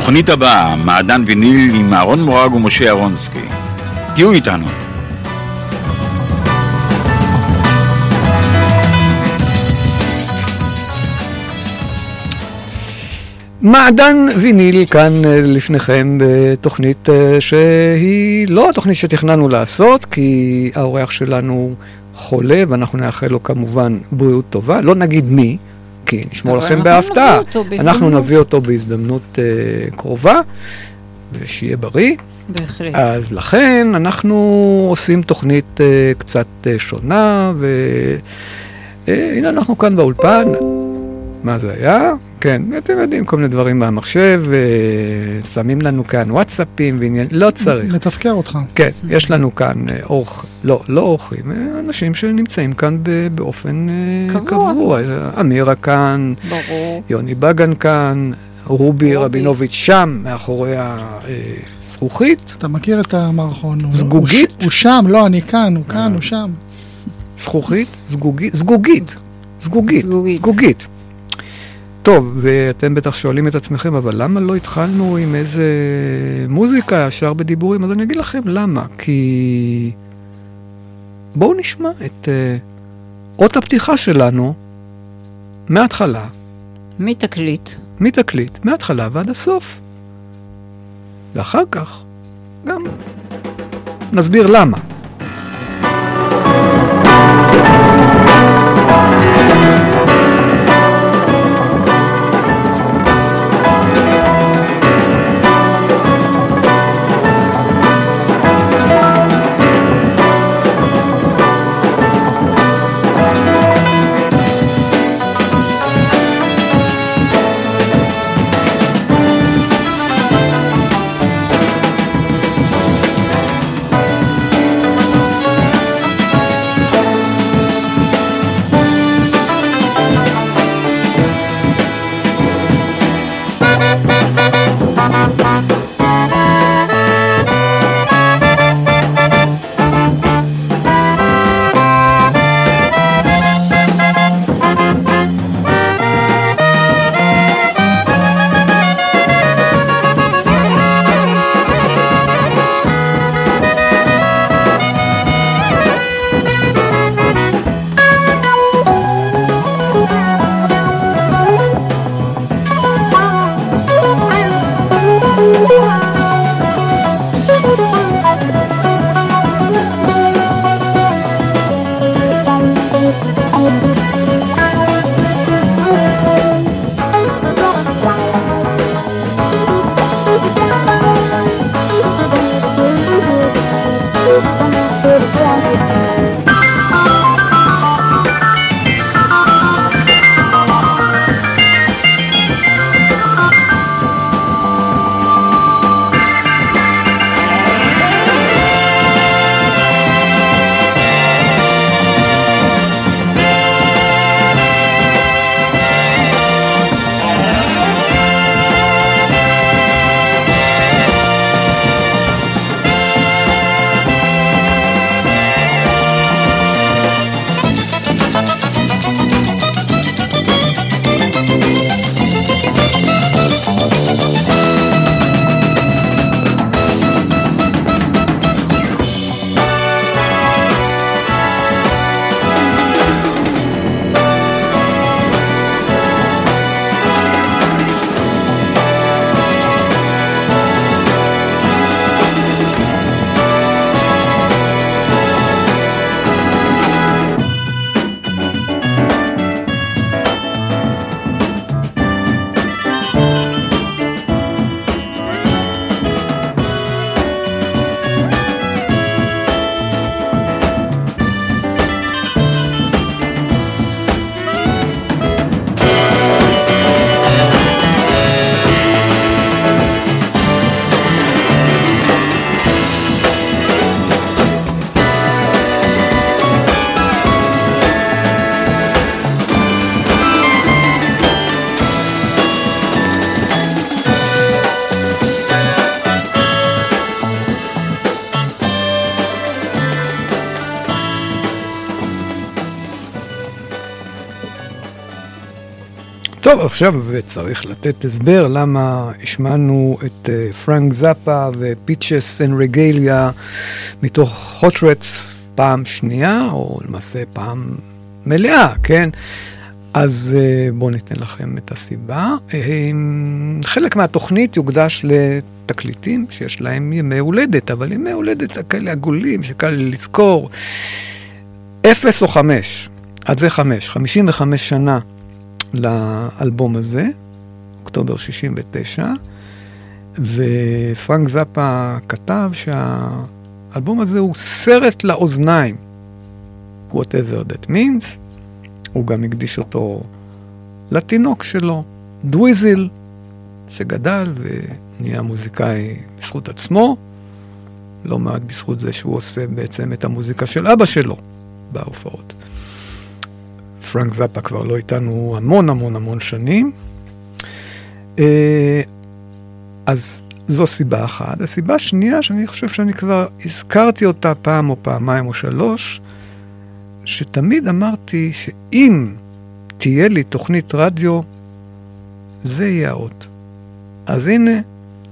התוכנית הבאה, מעדן ויניל עם אהרון מורג ומשה אהרונסקי. תהיו איתנו. מעדן ויניל כאן אה, לפניכם בתוכנית אה, שהיא לא התוכנית שתכננו לעשות, כי האורח שלנו חולה ואנחנו נאחל לו כמובן בריאות טובה. לא נגיד מי, כי נשמור לכם בהפתעה. אנחנו נביא אותו בהזדמנות uh, קרובה, ושיהיה בריא. בהחלט. אז לכן אנחנו עושים תוכנית uh, קצת uh, שונה, והנה uh, אנחנו כאן באולפן. מה זה היה? כן, אתם יודעים, כל מיני דברים מהמחשב, שמים לנו כאן וואטסאפים ועניין, לא צריך. לתזכר אותך. כן, יש לנו כאן אורח, לא, לא אורחים, אנשים שנמצאים כאן באופן קבוע. קבוע. אמירה כאן, ברור. יוני בגן כאן, רובי רבינוביץ' שם, מאחורי הזכוכית. אתה מכיר את המערכון. זגוגית? הוא, הוא שם, לא, אני כאן, הוא כאן, הוא שם. זכוכית? זגוגית? זגוגית. זגוגית. זגוגית. טוב, ואתם בטח שואלים את עצמכם, אבל למה לא התחלנו עם איזה מוזיקה ישר בדיבורים? אז אני אגיד לכם למה. כי בואו נשמע את uh, אות הפתיחה שלנו מההתחלה. מתקליט. מתקליט, מההתחלה ועד הסוף. ואחר כך גם נסביר למה. עכשיו צריך לתת הסבר למה השמענו את אה, פרנק זאפה ו Peaches en Regalia מתוך Hot Rats פעם שנייה, או למעשה פעם מלאה, כן? אז אה, בואו ניתן לכם את הסיבה. חלק מהתוכנית יוקדש לתקליטים שיש להם ימי הולדת, אבל ימי הולדת כאלה עגולים שקל לזכור. אפס או חמש, עד זה חמש, חמישים וחמש שנה לאלבום הזה, אוקטובר 69, ופרנק זאפה כתב שהאלבום הזה הוא סרט לאוזניים, whatever that means. הוא גם הקדיש אותו לתינוק שלו, דוויזיל, שגדל ונהיה מוזיקאי בזכות עצמו, לא מעט בזכות זה שהוא עושה בעצם את המוזיקה של אבא שלו בהופעות. פרנק זאפה כבר לא איתנו המון המון המון שנים. אה, אז זו סיבה אחת. הסיבה השנייה, שאני חושב שאני כבר הזכרתי אותה פעם או פעמיים או שלוש, שתמיד אמרתי שאם תהיה לי תוכנית רדיו, זה יהיה האות. אז הנה,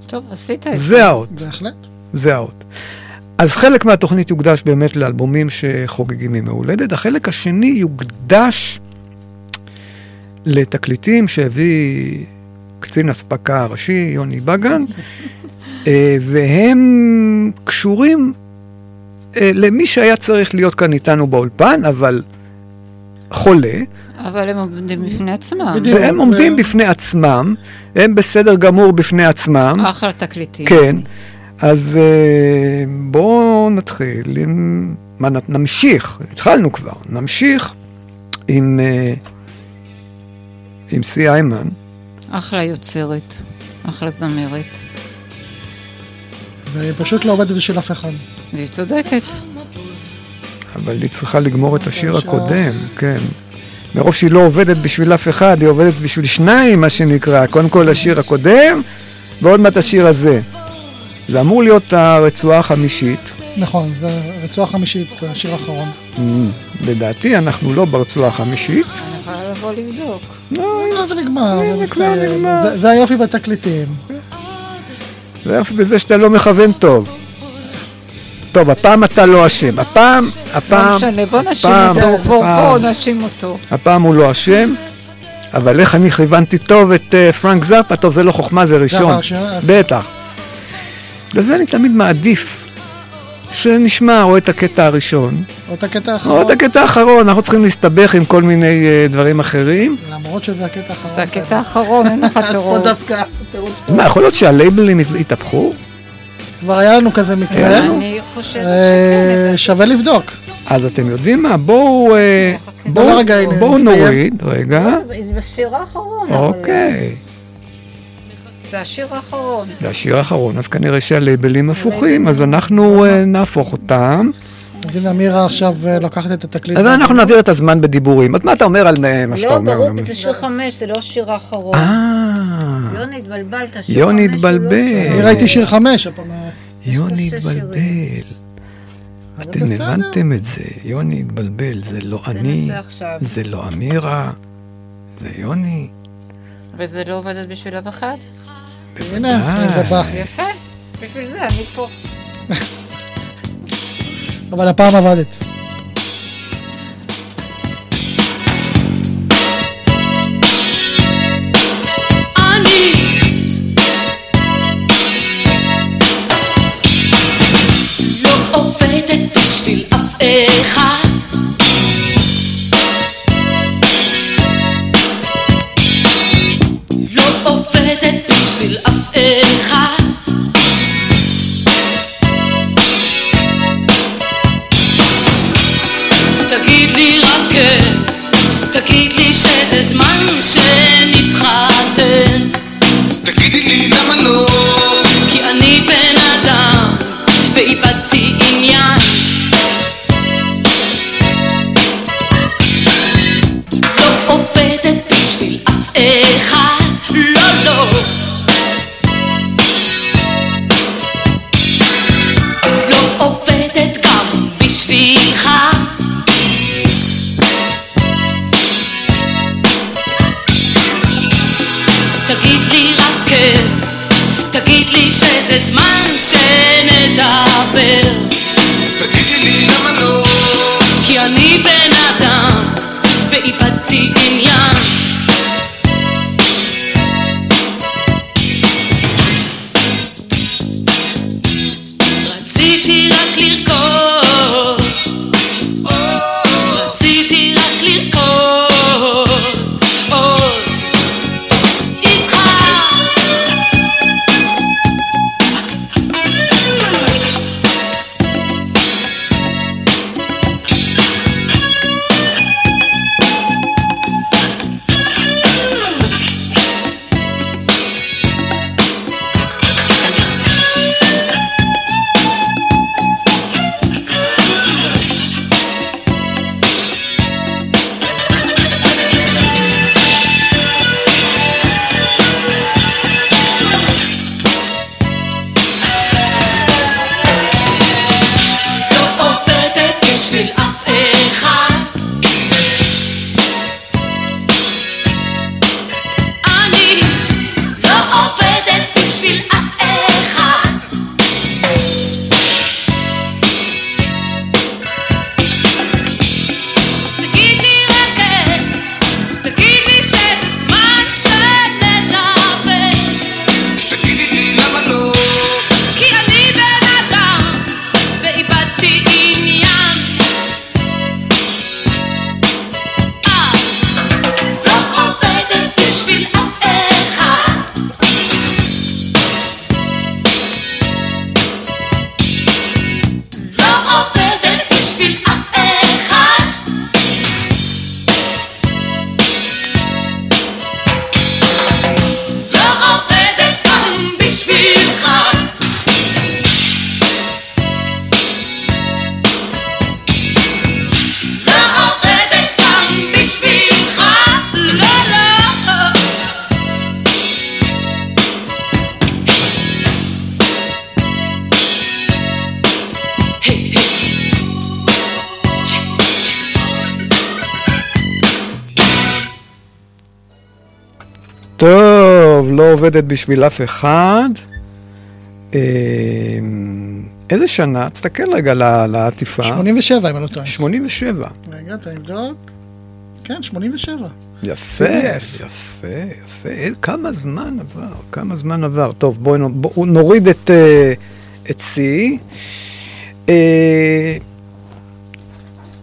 טוב, עשית את זה. זה האות. בהחלט. זה האות. אז חלק מהתוכנית יוקדש באמת לאלבומים שחוגגים ימי הולדת, החלק השני יוקדש לתקליטים שהביא קצין אספקה הראשי, יוני בגן, אה, והם קשורים אה, למי שהיה צריך להיות כאן איתנו באולפן, אבל חולה, אבל הם עומדים בפני עצמם. בדיוק. והם עומדים ו- בפני עצמם, הם בסדר גמור בפני עצמם. אחלה תקליטים. כן, אז אה, בואו נתחיל עם... מה, נמשיך, התחלנו כבר, נמשיך עם, אה, עם סי איימן. אחלה יוצרת, אחלה זמרת. והיא פשוט לא עובדת בשביל אף אחד. והיא צודקת. אבל היא צריכה לגמור את השיר. הקודם, כן. מרוב שהיא לא עובדת בשביל אף אחד, היא עובדת בשביל שניים, מה שנקרא. קודם כל השיר הקודם, ועוד מעט השיר הזה. זה אמור להיות הרצועה החמישית. נכון, זה רצועה חמישית, השיר האחרון. Mm, לדעתי אנחנו לא ברצועה החמישית. אני יכולה לבוא לבדוק. לא, זה נגמר. זה היופי בתקליטים. זה יופי בזה שאתה לא מכוון טוב. טוב, הפעם אתה לא אשם. הפעם, הפעם, לא משנה, בוא הפעם, אותו. בוא הפעם. בוא נאשים אותו. הפעם הוא לא אשם. אבל איך אני כיוונתי טוב את uh, פרנק זאפה? טוב, זה לא חוכמה, זה ראשון. בטח. לזה אני תמיד מעדיף שנשמע או את הקטע הראשון, או את הקטע או האחרון. את הקטע האחרון. אנחנו צריכים להסתבך עם כל מיני uh, דברים אחרים. למרות שזה הקטע האחרון. זה הקטע האחרון, אין לך תירוץ. מה, יכול להיות שהלייבלים הת- התהפכו? כבר היה לנו כזה מקרה. אני חושבת אה, שכן. שווה לבדוק. אז אתם יודעים מה? בואו בואו. נוריד, רגע. זה בשיר האחרון. אבל אוקיי. זה השיר האחרון. זה השיר האחרון, אז כנראה שהלייבלים הפוכים, אז אנחנו אה, נהפוך אותם. אז הנה אמירה עכשיו אה, לוקחת את התקליט. אז אנחנו נעביר את הזמן בדיבורים. אז מה אתה אומר על אה, מה שאתה לא, אומר? ברור, זה שיר חמש, זה לא השיר האחרון. אה, יוני התבלבלת, שיר יוני חמש הוא לא התבלבל. שיר אני ראיתי שיר חמש, יוני יש פה שש התבלבל. אתם. הבנתם את זה, יוני התבלבל, זה לא אני. זה לא אמירה, זה יוני. וזה לא עובדת בשביל אף אחד? הנה, זה בא. יפה, בשביל זה אני פה. אבל הפעם עבדת. עובדת בשביל אף אחד. אה, איזה שנה? תסתכל רגע ל- לעטיפה. 87, אם אני לא טועה. 87. רגע, אתה נבדוק. כן, 87. יפה, CBS. יפה, יפה. אה, כמה זמן עבר, כמה זמן עבר. טוב, בואו נוריד את, אה, את C.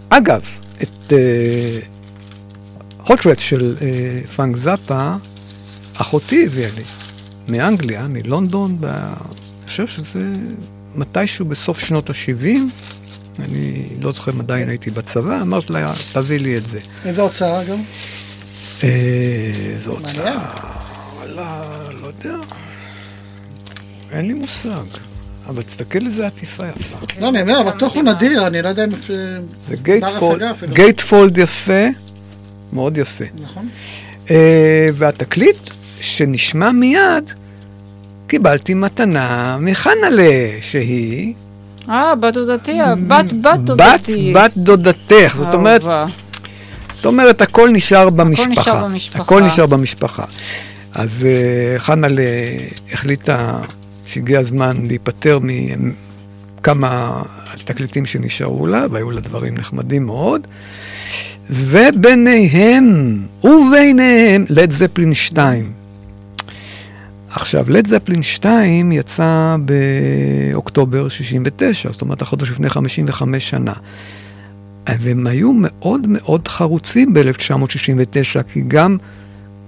אגב, את הוטרט של פרנק זאפה, אחותי הביאה לי, מאנגליה, מלונדון, ב- אני חושב שזה מתישהו בסוף שנות ה-70, אני לא זוכר אם עדיין הייתי בצבא, אמרתי לה, תביא לי את זה. איזה הוצאה גם? אה, זו הוצאה. וואלה, לא יודע. אין לי מושג. אבל תסתכל איזה עטיפה יפה. לא, אני אומר, בטוח הוא נדיר, אני לא יודע אם... זה gatefold, השקעה אפילו. gatefold יפה, מאוד יפה. נכון. אה, והתקליט שנשמע מיד, קיבלתי מתנה מחנלה, שהיא אה, בת דודתי, בת בת בת דודתי. בת דודתך. זאת אומרת. זאת אומרת, הכל נשאר במשפחה. נשאר במשפחה. הכל נשאר במשפחה. אז אה, חנלה החליטה שהגיע הזמן להיפטר מכמה תקליטים שנשארו לה, והיו לה דברים נחמדים מאוד. וביניהם, וביניהם, לד זפלין 2. עכשיו, לד זפלין 2 יצא באוקטובר 69, זאת אומרת, החודש לפני 55 שנה. והם היו מאוד מאוד חרוצים ב-1969, כי גם,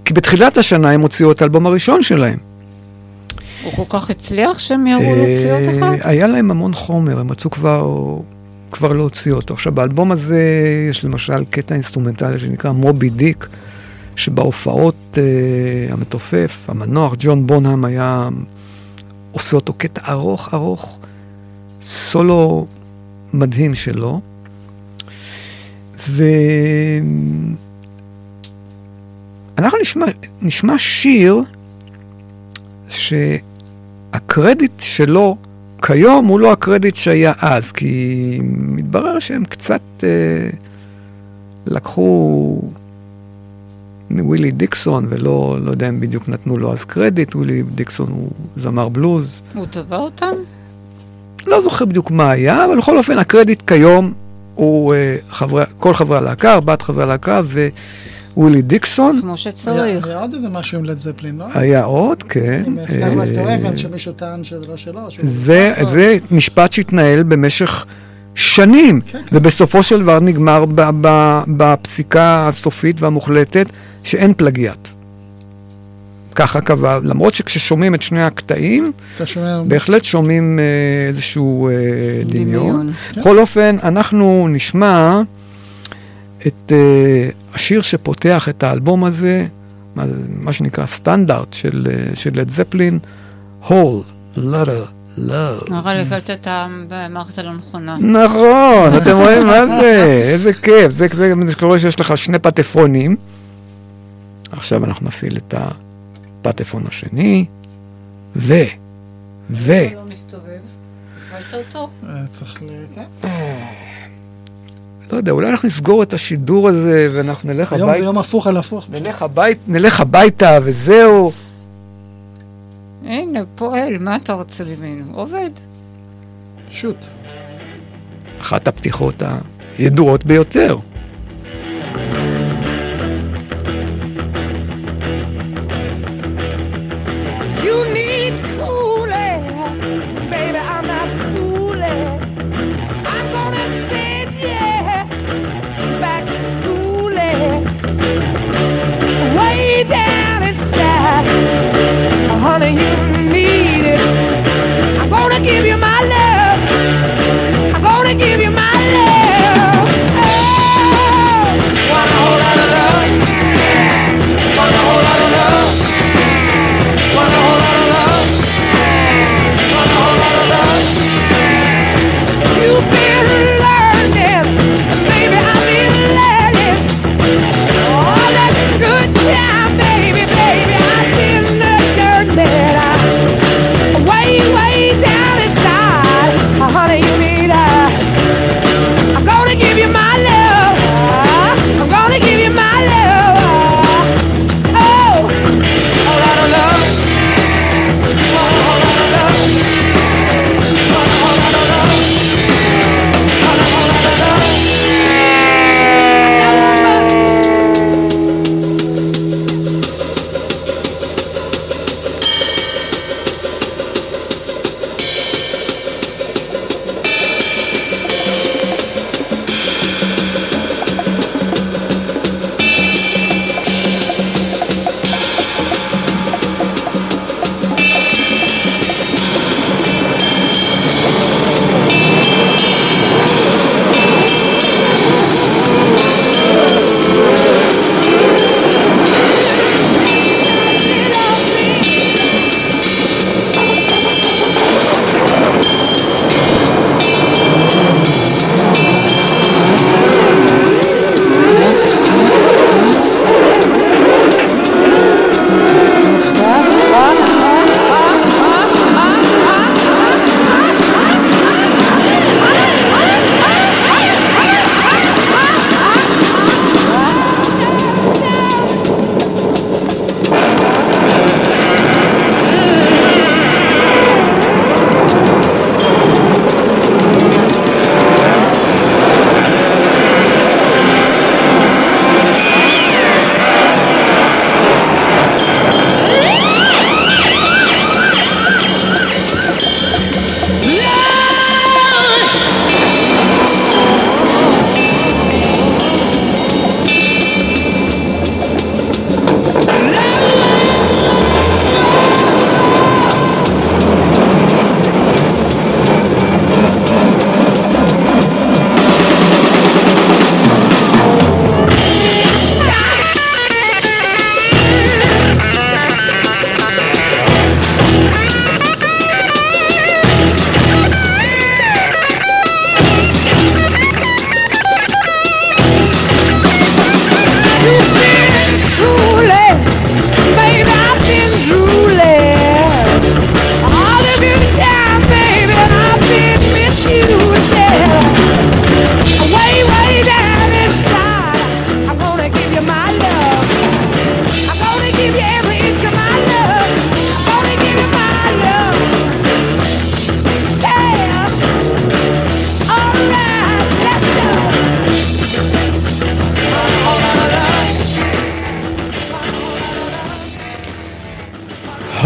כי בתחילת השנה הם הוציאו את האלבום הראשון שלהם. הוא כל כך הצליח שהם מיהרו להוציא עוד אה, אחד? היה להם המון חומר, הם רצו כבר, כבר להוציא אותו. עכשיו, באלבום הזה יש למשל קטע אינסטרומנטלי שנקרא מובי דיק, שבהופעות אה, המתופף, המנוח, ג'ון בונהאם היה עושה אותו קטע ארוך ארוך, סולו מדהים שלו. ואנחנו נשמע, נשמע שיר שהקרדיט שלו כיום הוא לא הקרדיט שהיה אז, כי מתברר שהם קצת אה, לקחו ווילי דיקסון, ולא לא יודע אם בדיוק נתנו לו אז קרדיט, ווילי דיקסון הוא זמר בלוז. הוא תבע אותם? לא זוכר בדיוק מה היה, אבל בכל אופן הקרדיט כיום הוא אה, חברי, כל חברי הלהקה, ארבעת חברי הלהקה ווילי דיקסון. כמו שצריך. היה עוד איזה משהו עם לד זפלין, לא? היה עוד, כן. עם אה, Stairway to Heaven, שמישהו טען שזה לא שלו. לא, זה משפט שהתנהל במשך שנים, כן, כן. ובסופו של דבר נגמר ב, ב, בפסיקה הסופית והמוחלטת שאין פלגיאט. ככה קבע, למרות שכששומעים את שני הקטעים, שומע? בהחלט שומעים אה, איזשהו אה, דמיון. דמיון. בכל אופן, אנחנו נשמע את אה, השיר שפותח את האלבום הזה, מה, מה שנקרא סטנדרט של, של לד זפלין, Whole Lotta Love. נראה לי קלטת במערכת הלא נכונה. נכון, אתם רואים מה זה? איזה כיף. זה זה זה קורה שיש לך שני פטפונים. עכשיו אנחנו נפעיל את הפטפון השני, ו, ו, לא מסתובב. אה, צריך ל... כן. לא יודע, אולי אנחנו נסגור את השידור הזה ואנחנו נלך היום זה הביתה. יום הפוך על הפוך. נלך הביתה וזהו. הנה, פועל, מה אתה רוצה ממנו? עובד. שוט. אחת הפתיחות הידועות ביותר. You need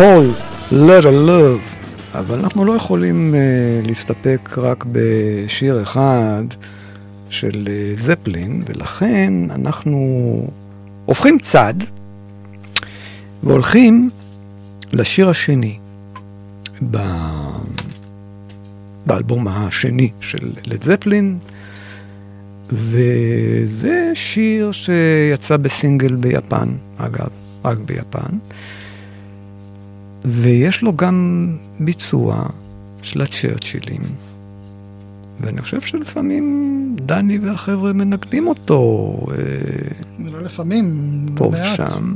whole lot of love. אבל אנחנו לא יכולים uh, להסתפק רק בשיר אחד של uh, זפלין, ולכן אנחנו הופכים צד והולכים לשיר השני ב... באלבום השני של לד זפלין, וזה שיר שיצא בסינגל ביפן, אגב, רק ביפן. ויש לו גם ביצוע של הצ'רצ'ילים. ואני חושב שלפעמים דני והחבר'ה מנגנים אותו. לא לפעמים, פה מעט. ושם.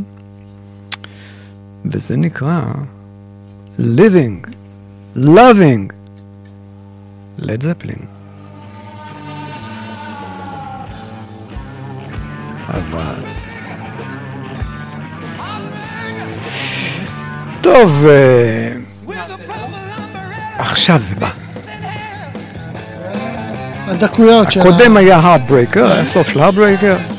וזה נקרא Living, Loving, לד זפלין. אבל... טוב, אה, עכשיו זה בא. הדקויות של... הקודם היה Heartbreaker, היה סוף של Heartbreaker.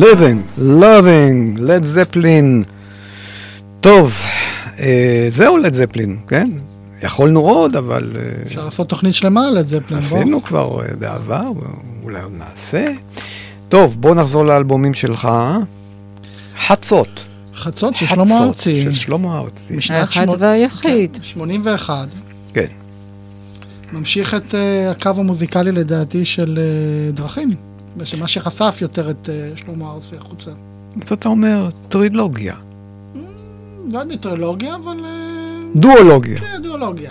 Living, Loving, לד זפלין. טוב, אה, זהו לד זפלין, כן? יכולנו עוד, אבל אה, אפשר לעשות תוכנית שלמה על את זה, בוא. עשינו כבר אה, בעבר, אולי עוד נעשה. טוב, בוא נחזור לאלבומים שלך. חצות. חצות של שלמה ארצי. של שלמה ארצי. משנת האחד והיחיד. 81. כן. ממשיך את אה, הקו המוזיקלי לדעתי של אה, דרכים. מה שחשף יותר את אה, שלמה ארצי החוצה. אז אתה אומר טרילוגיה, לא יודע טרילוגיה, אבל... אה, דואולוגיה, כן, דואולוגיה.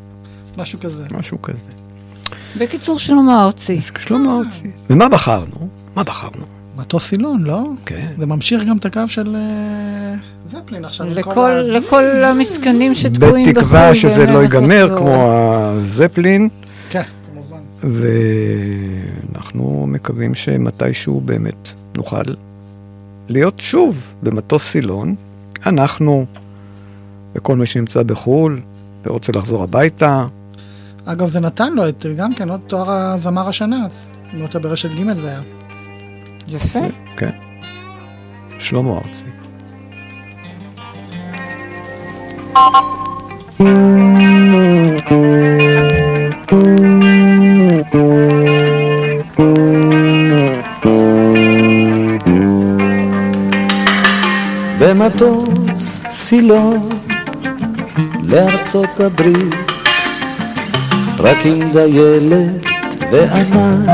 משהו כזה. משהו כזה. בקיצור, שלמה ארצי. שלמה ארצי. ומה בחרנו? מה בחרנו? מטוס סילון, לא? כן. זה ממשיך גם את הקו של אה, זפלין עכשיו. לכל, ה- לכל המסכנים שתקועים בחו"ל. בתקווה שזה לא ייגמר. כמו הזפלין, כן. ואנחנו מקווים שמתישהו באמת נוכל להיות שוב במטוס סילון, אנחנו וכל מי שנמצא בחו"ל ורוצה לחזור הביתה. אגב, זה נתן לו את, גם כן, עוד תואר הזמר השנה. אז אם לא טועה ברשת ג' זה היה. יפה. כן. שלמה ארצי. במטוס סילון לארצות הברית, רק עם דיילת וענן,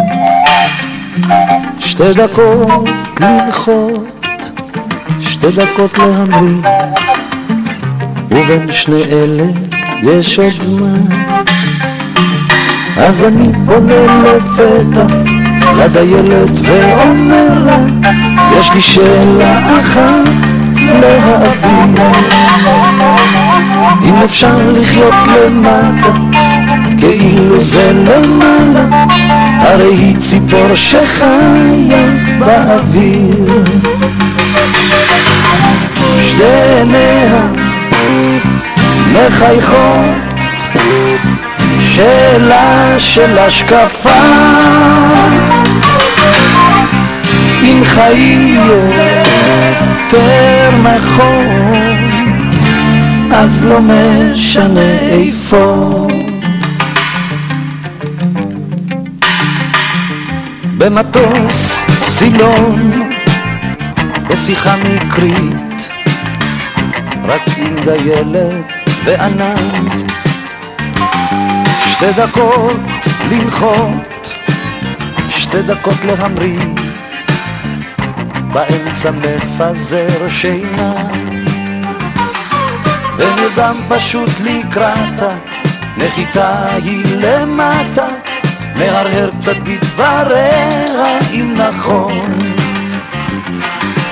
שתי דקות לנחות, שתי דקות להמריא, ובין שני אלה יש עוד זמן. אז אני פונה לפתע לדיילת ואומר לה, יש לי שאלה אחת להעביר. אם אפשר לחיות למטה, כאילו זה למעלה, הרי היא ציפור שחיה באוויר. שתי עיניה מחייכות, שאלה של השקפה, אם חיים יותר נכון, אז לא משנה איפה. במטוס סילון, בשיחה מקרית, רק עם דיילת וענן. שתי דקות לנחות, שתי דקות להמריא, באמצע מפזר שינה. ונרדם פשוט לקראתה, נחיתה היא למטה, מהרהר קצת בדבריה אם נכון,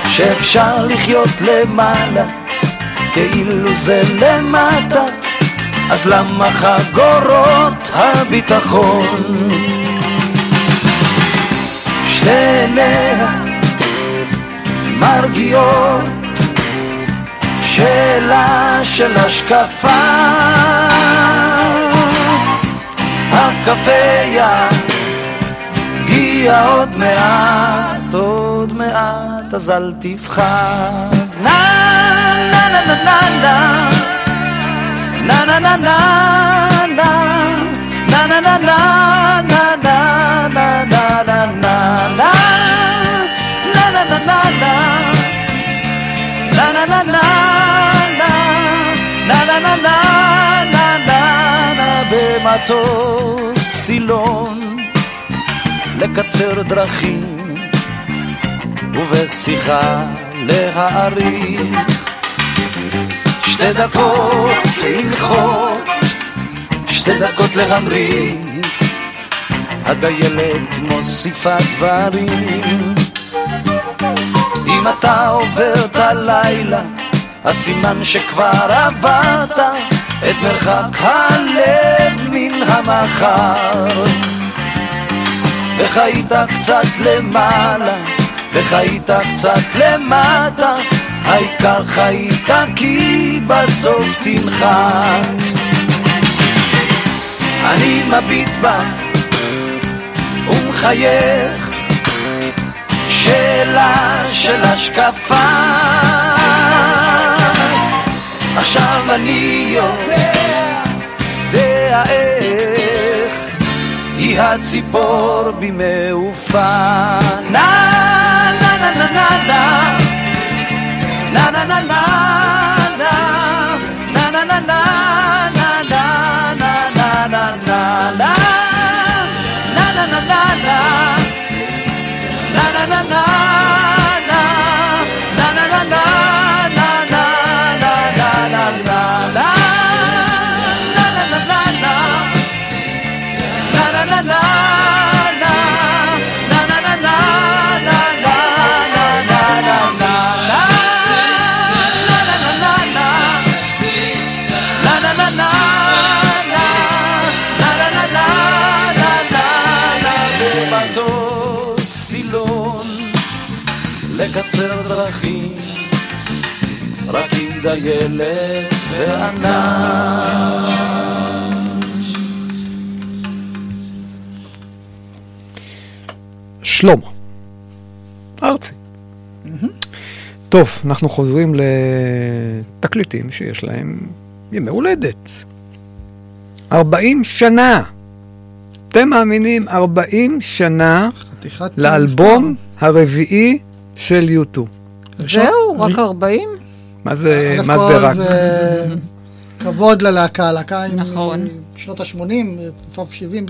שאפשר לחיות למעלה, כאילו זה למטה, אז למה חגורות הביטחון? שתי עיניה מרגיעות שאלה של השקפה הקפה יגיע עוד מעט, עוד מעט, אז אל תפחד. נה נה נה נה נה la la la la la la la la la במטוס סילון לקצר דרכים ובשיחה להעריך שתי דקות לנחות. שתי דקות להמריא הדיילת מוסיפה דברים. אם אתה עובר את הלילה, הסימן שכבר עברת את מרחק הלב מן המחר. וחיית קצת למעלה, וחיית קצת למטה, העיקר חיית כי בסוף תנחת. אני מביט בה ומחייך שאלה של השקפה. עכשיו אני יודע, איך היא הציפור בי מעופה נה נה נה נה נה נה. נה נה נה נה לקצר דרכים, רק עם דיילת ואנש. שלמה, ארצי. טוב, אנחנו חוזרים לתקליטים שיש להם ימי הולדת. 40 שנה. אתם מאמינים? 40 שנה לאלבום הרביעי של יוטו. זהו, רק 40? מה זה, אלף מה זה רק? זה כבוד ללהקה, הלהקה עם נכון. שנות ה-80, סוף 70,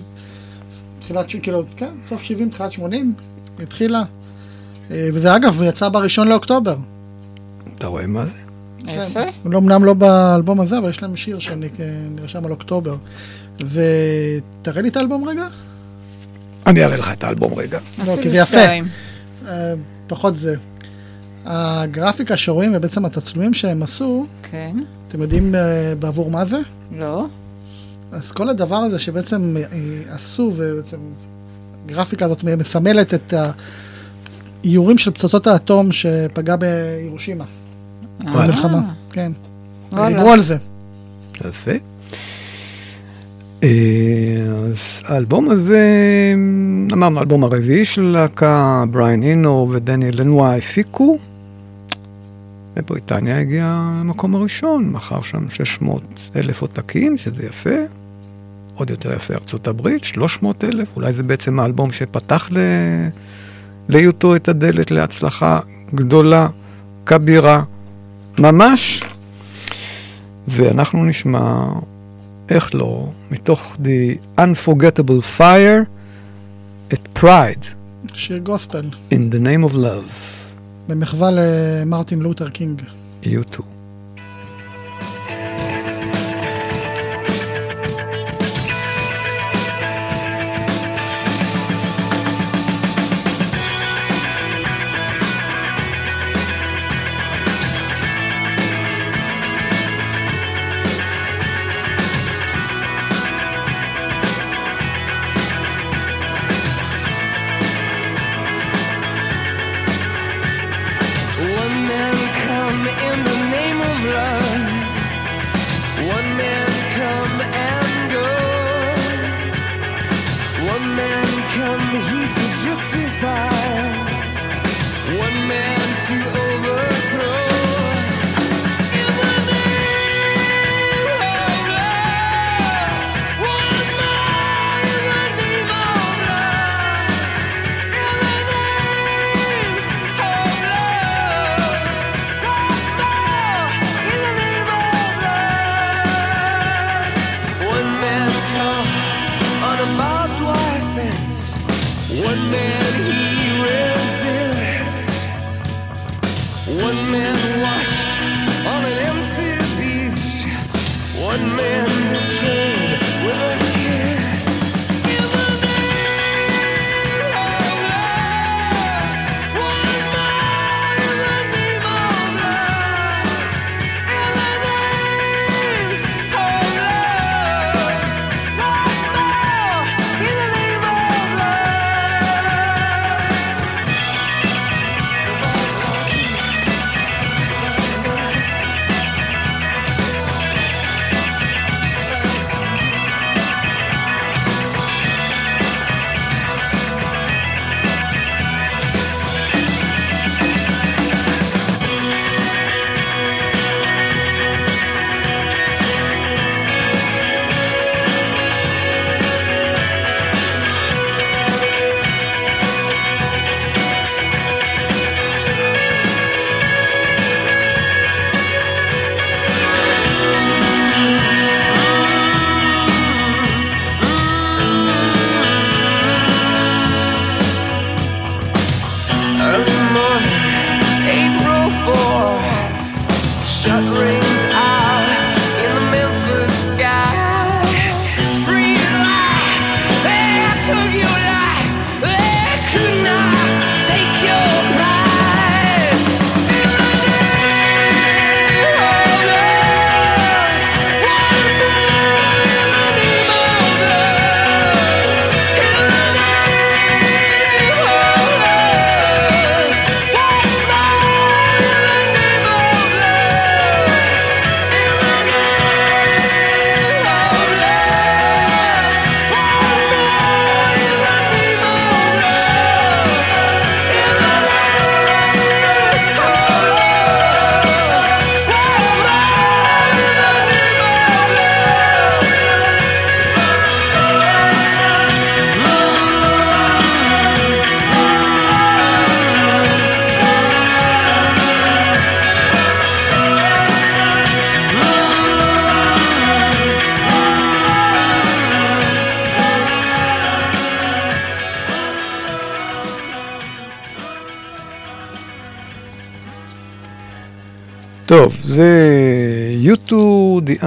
תחילת, ש- כאילו, כן, סוף 70, תחילת 80, התחילה. אה, וזה אגב, יצא בראשון לאוקטובר. אתה רואה מה זה? יפה. לא, אמנם לא באלבום הזה, אבל יש להם שיר שנרשם על אוקטובר. ותראה לי את האלבום רגע. אני אראה לך את האלבום רגע. לא, כי זה יפה. אה, פחות זה. הגרפיקה שרואים ובעצם התצלומים שהם עשו, כן, אתם יודעים אה, בעבור מה זה? לא. אז כל הדבר הזה שבעצם אה, עשו, ובעצם הגרפיקה הזאת מסמלת את האיורים של פצצות האטום שפגע בירושימה. במלחמה, כן. דיברו על זה. יפה. אה, אז האלבום הזה, אמרנו, האלבום הרביעי של להקה, בריין אינו ודניאל לנואה הפיקו. בבריטניה הגיע למקום הראשון, מכר שם 600 אלף עותקים, שזה יפה. עוד יותר יפה ארצות הברית, 300 אלף, אולי זה בעצם האלבום שפתח ל... ליוטו את הדלת להצלחה גדולה, כבירה, ממש. ואנחנו נשמע, איך לא, מתוך The Unforgettable Fire, את Pride, שיר גוספל, In the Name of Love, במחווה למרטין לותר קינג. U2. One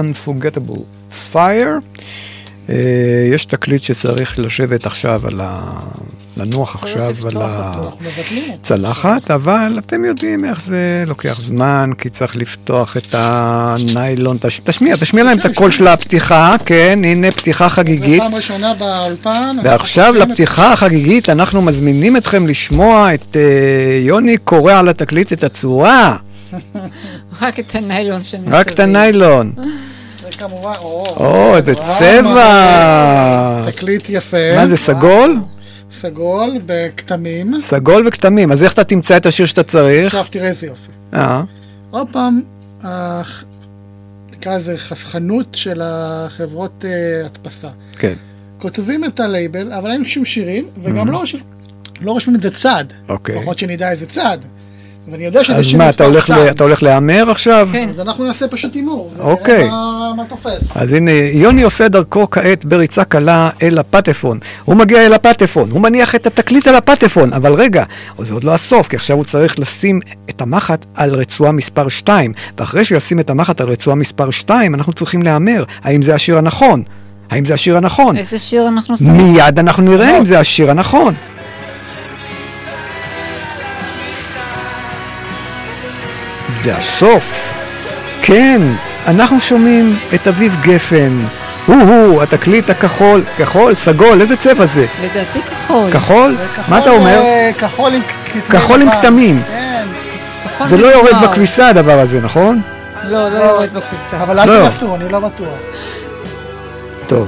Unforgettable Fire. אה, יש תקליט שצריך לשבת עכשיו על ה... לנוח עכשיו על הצלחת, אבל אתם יודעים איך זה לוקח זמן, כי צריך לפתוח את הניילון. תשמיע, תשמיע להם את הקול של הפתיחה, כן, הנה פתיחה חגיגית. פעם ראשונה באולפן. ועכשיו לפתיחה החגיגית אנחנו מזמינים אתכם לשמוע את אה, יוני קורא על התקליט את הצורה. רק את הניילון שמסביב. רק את הניילון. כמובן, או, איזה צבע. תקליט יפה. מה זה, סגול? סגול בכתמים. סגול וכתמים, אז איך אתה תמצא את השיר שאתה צריך? עכשיו תראה איזה יופי. אה. עוד פעם, נקרא לזה חסכנות של החברות אה, הדפסה. כן. כותבים את הלייבל, אבל אין שום שירים, וגם לא, לא רושמים את זה צד. אוקיי. לפחות שנדע איזה צד. אז אני יודע שזה שיר מספר 2. אז מה, אתה הולך להמר עכשיו? כן. אז אנחנו נעשה פשוט הימור. אוקיי. מה תופס. אז הנה, יוני עושה דרכו כעת בריצה קלה אל הפטפון. הוא מגיע אל הפטפון, הוא מניח את התקליט על הפטפון, אבל רגע, זה עוד לא הסוף, כי עכשיו הוא צריך לשים את המחט על רצועה מספר 2, ואחרי שהוא ישים את המחט על רצועה מספר 2, אנחנו צריכים להמר האם זה השיר הנכון. האם זה השיר הנכון? איזה שיר אנחנו שמים? מיד אנחנו נראה אם זה השיר הנכון. זה הסוף. כן, אנחנו שומעים את אביב גפן. הוא-הוא, התקליט הכחול, כחול, סגול, איזה צבע זה? לדעתי כחול. כחול? מה אתה אומר? כחול עם כתמים. כחול עם כתמים. כן. זה לא יורד בכביסה הדבר הזה, נכון? לא, לא יורד בכביסה. אבל אל תנסו, אני לא בטוח. טוב,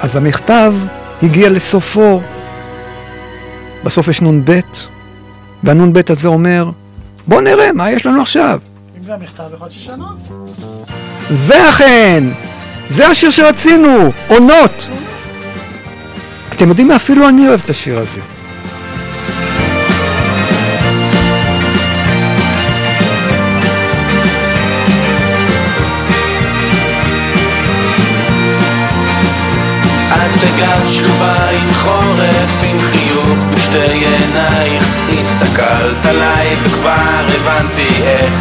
אז המכתב הגיע לסופו. בסוף יש נ"ב, והנ"ב הזה אומר, בוא נראה מה יש לנו עכשיו. אם זה המכתב, יכול להיות ששנות. ואכן, זה השיר שרצינו, עונות. אתם יודעים מה? אפילו אני אוהב את השיר הזה. את בגב שלווה עם חורף, עם חיוך בשתי עינייך הסתכלת עליי וכבר הבנתי איך.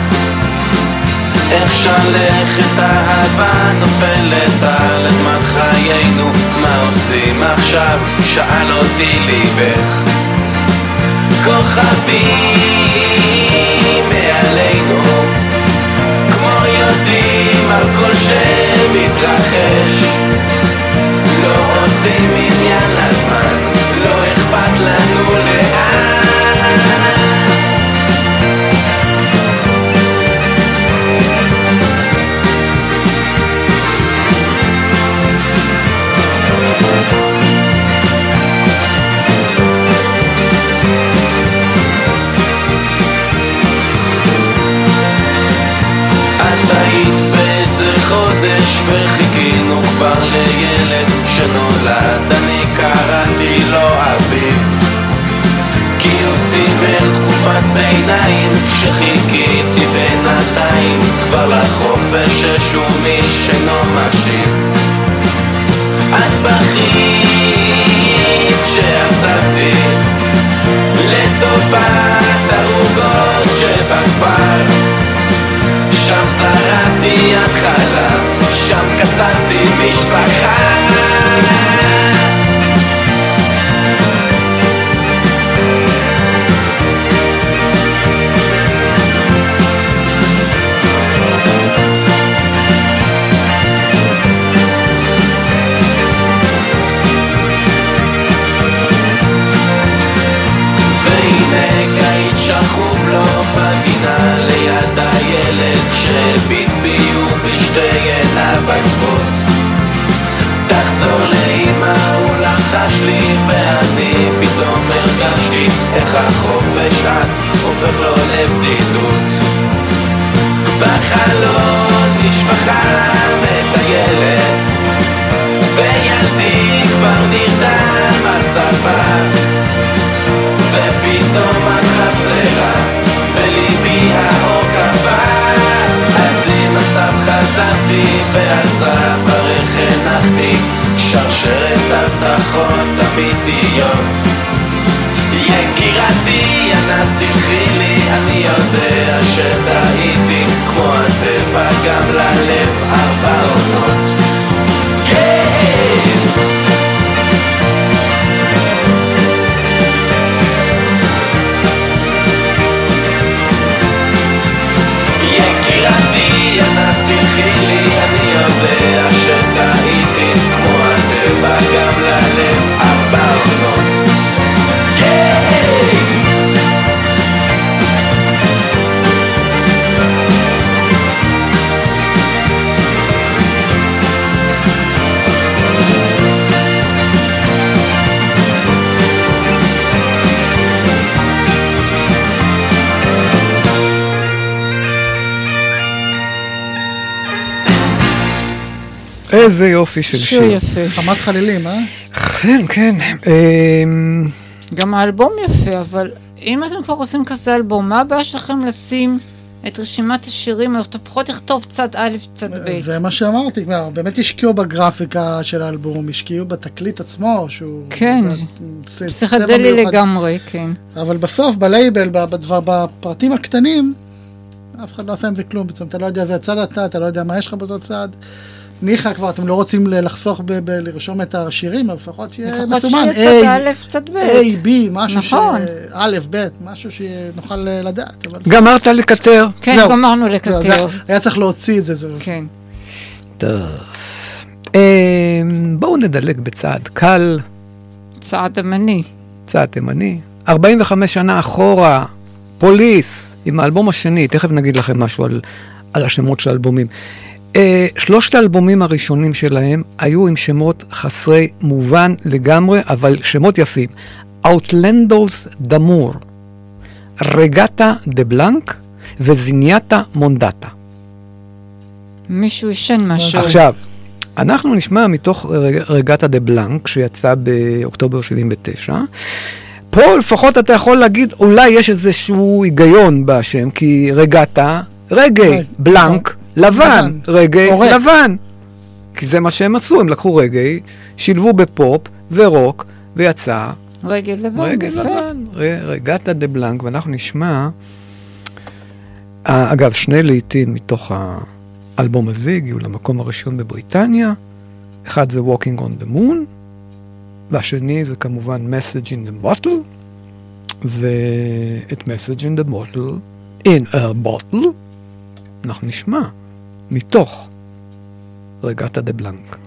איך שלכת אהבה נופלת על אדמת חיינו. מה עושים עכשיו? שאל אותי ליבך כוכבים מעלינו כמו יודעים על כל שמתרחש. לא עושים עניין לזמן, לא אכפת לנו לאן וחיכינו כבר לילד שנולד. אני קראתי לו אביב סימל תקופת ביניים כשחיכיתי בינתיים כבר לחופש ששום איש אינו משיב. את בכית שעזבתי לטובת ערוגות שבכפר. שם זרעתי התחלה, שם קצרתי משפחה איזה יופי של שיר שיר. יפה. חמת חלילים, אה? כן, כן. אמ, גם האלבום יפה, אבל אם אתם כבר עושים כזה אלבום, מה הבעיה שלכם לשים את רשימת השירים, או לפחות לכתוב צד א', צד ב'? זה מה שאמרתי כבר, באמת השקיעו בגרפיקה של האלבום, השקיעו בתקליט עצמו, שהוא... כן, פסיכדלי. לגמרי, כן. אבל בסוף, בלייבל, בפרטים הקטנים, אף אחד לא עושה עם זה כלום, בעצם אתה לא יודע איזה צד אתה, אתה לא יודע מה יש לך באותו צד. ניחא כבר, אתם לא רוצים לחסוך ב- ב- לרשום את השירים, אבל לפחות שיהיה לפחות מסומן. שיהיה A, צד א', צד ב'. A, B, משהו ש... נכון. א', ב', משהו שנוכל אה, לדעת. אבל- גמרת לקטר? כן, זהו. גמרנו זהו, לקטר. היה צריך להוציא את זה, זהו. כן. טוב. אמ, בואו נדלג בצעד קל, צעד ימני. צעד תימני. 45 שנה אחורה, פוליס, עם האלבום השני, תכף נגיד לכם משהו על, על השמות של האלבומים. Uh, שלושת האלבומים הראשונים שלהם היו עם שמות חסרי מובן לגמרי, אבל שמות יפים. Outlandos דמור, רגטה דה בלנק וזינייתה מונדטה. מישהו עישן משהו. עכשיו, אנחנו נשמע מתוך רג- רגטה דה בלנק, שיצא באוקטובר 79. פה לפחות אתה יכול להגיד, אולי יש איזשהו היגיון בשם, כי רגטה, רגע, בלנק, לבן, לבן, רגע, עורק. לבן. כי זה מה שהם עשו, הם לקחו רגע, שילבו בפופ ורוק, ויצא רגל לבן, רגע יפה. לבן, רגטה דה בלנק, ואנחנו נשמע, אה, אגב, שני להיטים מתוך האלבום הזה הגיעו למקום הראשון בבריטניה, אחד זה Walking on the Moon, והשני זה כמובן Message in the Bottle, ואת Message in the Bottle, in a Bottle, אנחנו נשמע מתוך רגטה דה בלנק.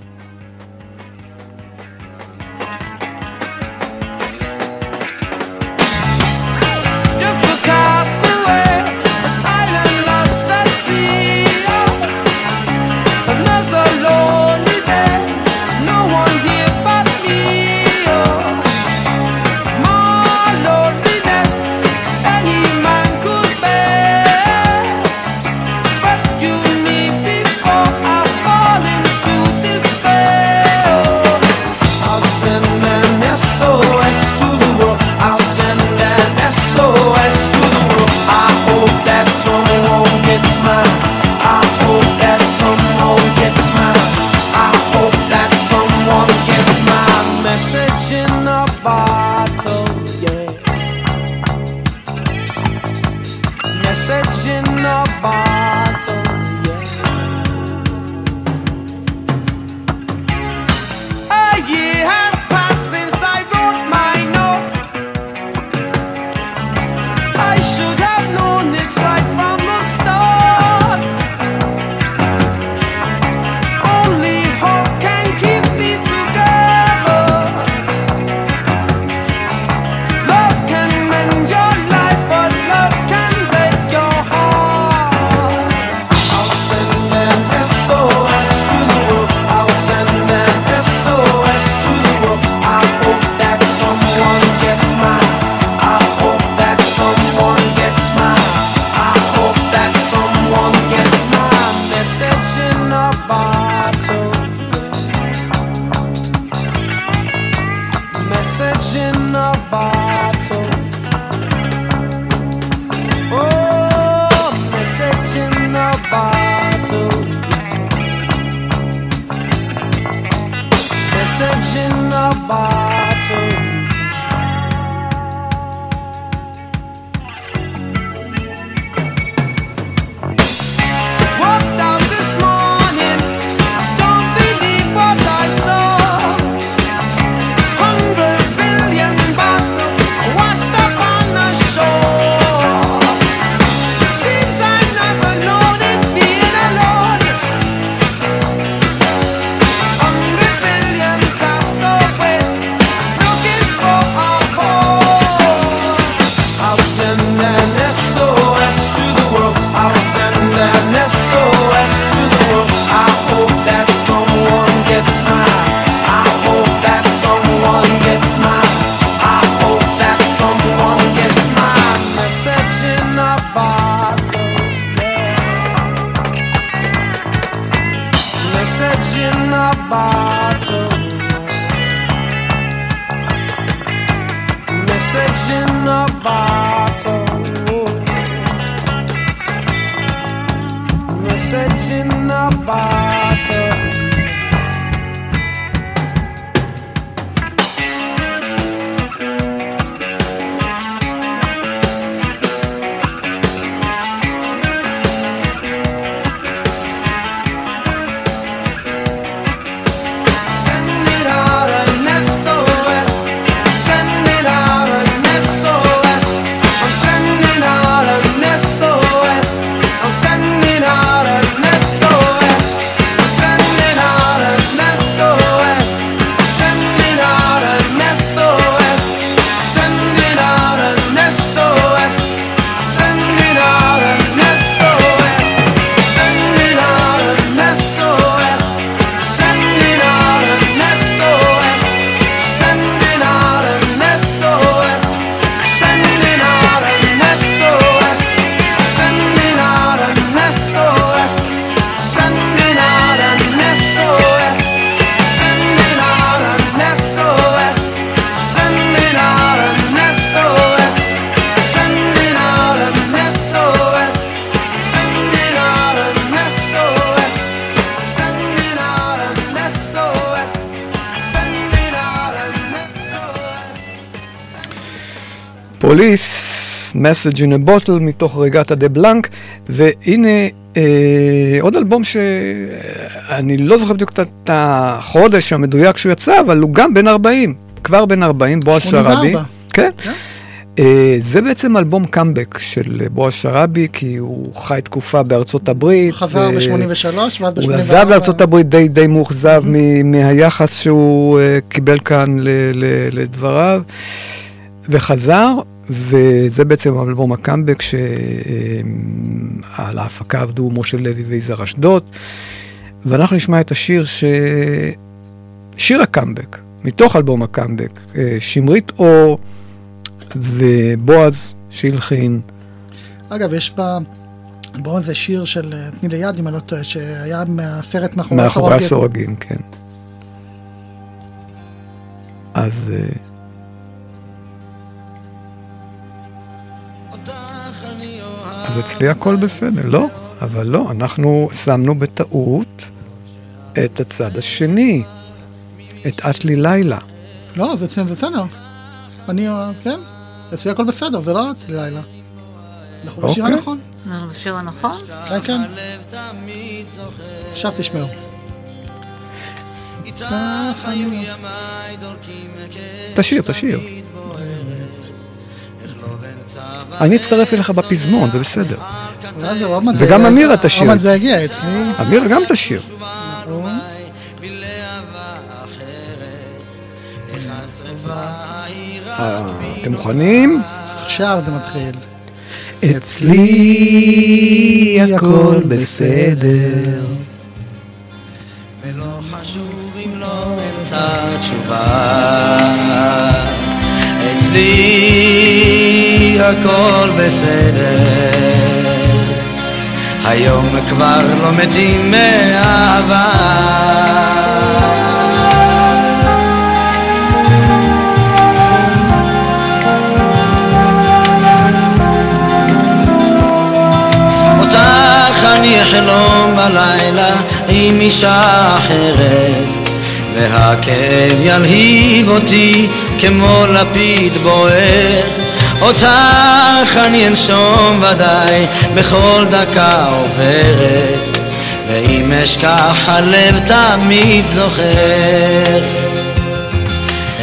פוליס, Message in a Bottle מתוך רגטה דה בלנק, והנה אה, עוד אלבום שאני לא זוכר בדיוק את החודש המדויק שהוא יצא, אבל הוא גם בן 40, כבר בן 40, בועז 84. שראבי. כן. אה, זה בעצם אלבום קאמבק של בועז שראבי, כי הוא חי תקופה בארצות הברית. חזר ו- ב-83 ואז ב-84. הוא עזב לארצות הברית די, די מאוכזב מ- מהיחס שהוא uh, קיבל כאן לדבריו, וחזר, וזה בעצם אלבום הקאמבק שעל ההפקה עבדו משה לוי ויזהר אשדוד, ואנחנו נשמע את השיר ש... שיר הקאמבק, מתוך אלבום הקאמבק, אה, שמרית אור ובועז שהלחין. אגב, יש באלבום הזה שיר של אה, תני לי יד, אם אני לא טועה, שהיה מהסרט מאחורי מאחורי הסורגים. הסורגים, כן. אז אז אצלי הכל בסדר, לא, אבל לא, אנחנו שמנו בטעות את הצד השני, את את לי לילה. לא, זה אצלנו בסדר. אני, אה, כן, אצלי הכל בסדר, זה לא אצלי לילה. אנחנו בשיר אוקיי. הנכון. אנחנו בשיר הנכון? כן, כן. עכשיו תשמעו. תשאיר, תשאיר. אני אצטרף אליך בפזמון, זה בסדר. וגם אמירה תשאיר. עוד מעט זה יגיע אצלי. אמירה גם תשאיר. נכון. אה, אתם מוכנים? עכשיו זה מתחיל. אצלי הכל בסדר. ולא חשוב אם לא אמצא תשובה. אצלי הכל בסדר. היום כבר לא מתים מאהבה. אותך אני אחלום בלילה עם אישה אחרת והכאב ילהיב אותי כמו לפיד בוער אותך אני אנשום ודאי בכל דקה עוברת ואם אשכח הלב תמיד זוכר.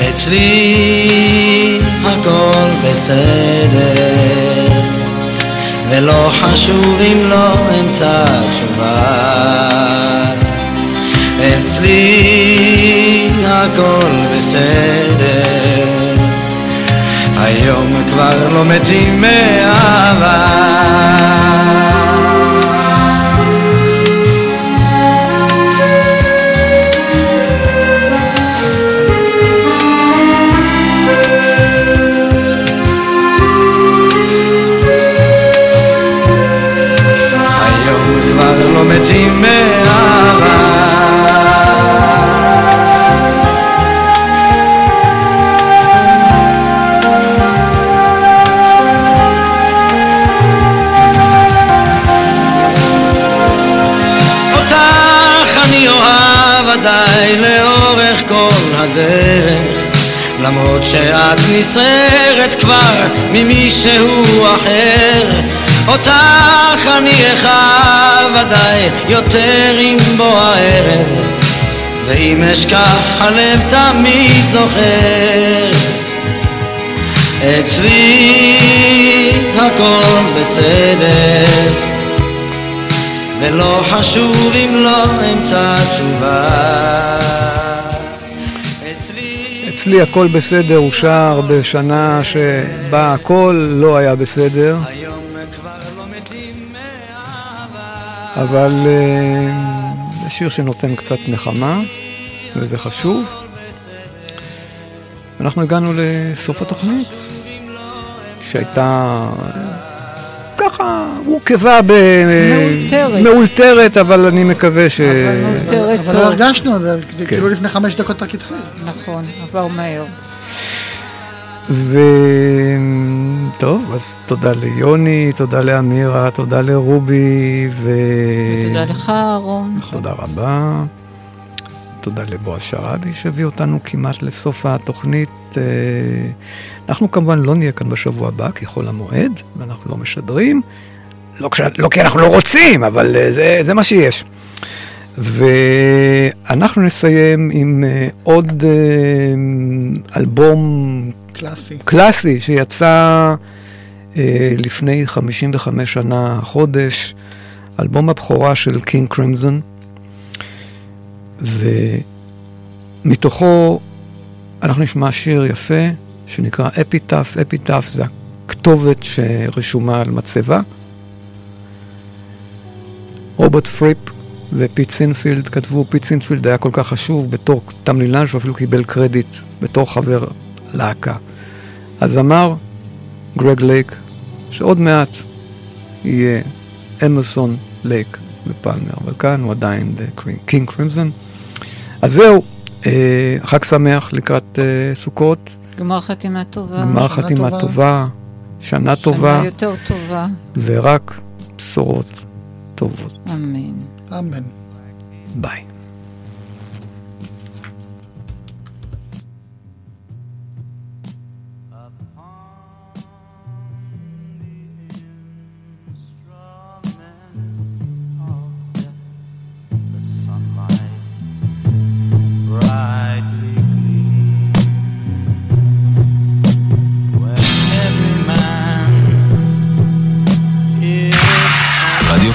אצלי הכל בסדר ולא חשוב אם לא אמצא תשובה. אצלי הכל בסדר היום כבר לא מתים מאהבה היום כבר לא מתים מאהבה לאורך כל הדרך למרות שאת נסערת כבר ממישהו אחר. אותך אני אחב עדיין יותר עם בוא הערב ואם אשכח הלב תמיד זוכר. אצלי הכל בסדר ולא חשוב אם לא אמצא תשובה אצלי הכל בסדר הוא שר בשנה שבה הכל לא היה בסדר. אבל זה שיר שנותן קצת נחמה, וזה חשוב. אנחנו הגענו לסוף התוכנית, שהייתה ככה הורכבה ב... מאולתרת. מאולתרת, אבל אני מקווה ש... אבל מאולתרת אבל טוב. לא הרגשנו, זה כן. כאילו לפני חמש דקות רק התחיל. נכון, עבר מהר. וטוב, אז תודה ליוני, תודה לאמירה, תודה לרובי, ו... ותודה לך, אהרון. תודה רבה. תודה לבועז שרעבי שהביא אותנו כמעט לסוף התוכנית. אנחנו כמובן לא נהיה כאן בשבוע הבא כחול המועד, ואנחנו לא משדרים. לא, כש... לא כי אנחנו לא רוצים, אבל אה, זה, זה מה שיש. ואנחנו נסיים עם אה, עוד אה, אלבום קלאסי. קלאסי שיצא אה, לפני 55 שנה, חודש, אלבום הבכורה של קינג קרימזון, ומתוכו אנחנו נשמע שיר יפה שנקרא אפיטף, אפיטף זה הכתובת שרשומה על מצבה. רוברט פריפ ופיט סינפילד כתבו, פיט סינפילד היה כל כך חשוב בתור תמלילן שהוא אפילו קיבל קרדיט בתור חבר להקה. הזמר גרג לייק, שעוד מעט יהיה אמרסון לייק ופלמר, אבל כאן הוא עדיין קינג קרימזון. אז זהו, אה, חג שמח לקראת אה, סוכות, גמר חתימה טובה. גמר חתימה טובה. טובה, שנה טובה, שנה יותר טובה. ורק בשורות טובות. אמן. אמן. ביי. רדיו